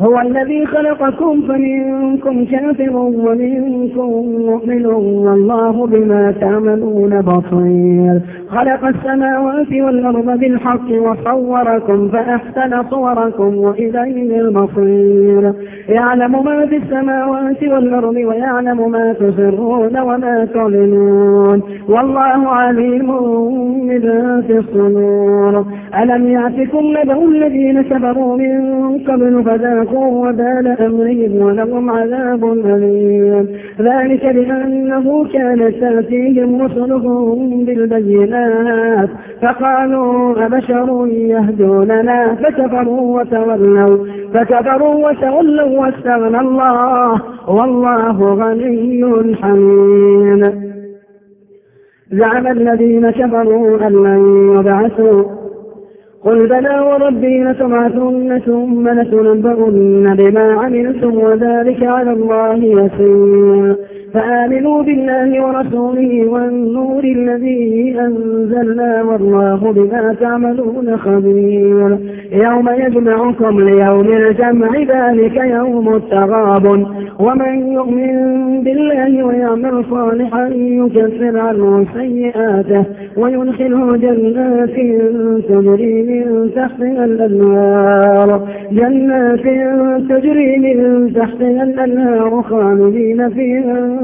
هو الذي خلقكم فمنكم كافر ومنكم مؤمن والله بما تعملون بصير. خلق السماوات والأرض بالحق وصوركم فأحسن صوركم وإليه المصير. يعلم ما في السماوات والأرض ويعلم ما تسرون وما تعلنون. والله عليم بذات الصدور. ألم يأتكم نبأ الذين كفروا من قبل فذاقوا وبال أمرهم ولهم عذاب أليم. ذلك بأنه كانت تأتيهم رسلهم بالبينات. فقالوا أبشر يهدوننا؟ فكفروا وتولوا. فكفروا وتولوا واستغنى الله. والله غني حميد. زعم الذين كفروا أن لن يبعثوا. قل بلى وربي لتبعثن ثم لتنبؤن بما عملتم وذلك على الله يسير فآمنوا بالله ورسوله والنور الذي أنزلنا والله بما تعملون خبير. يوم يجمعكم ليوم الجمع ذلك يوم التغاب ومن يؤمن بالله ويعمل صالحا يكفر عنه سيئاته ويدخله جنات تجري من تحتها الأنهار. جنات تجري من تحتها الأنهار خالدين فيها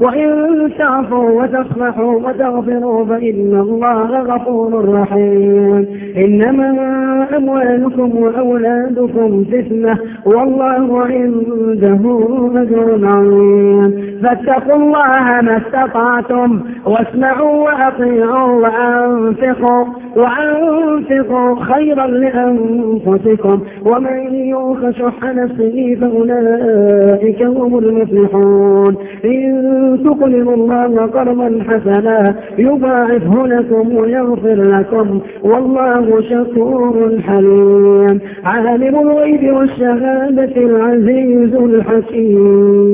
وإن تعفوا وتصلحوا وتغفروا فإن الله غفور رحيم. إنما أموالكم وأولادكم فتنة. والله عنده أجر عظيم. فاتقوا الله ما استطعتم. واسمعوا وأطيعوا وأنفقوا. وأنفقوا خيرا لأنفسكم. ومن يوخ شح نفسه فأولئك هم المفلحون. إن تقلبوا الله قرضا حسنا يضاعفه لكم ويغفر لكم. والله شكور حليم عالم الغيب والشهادة العزيز الحكيم.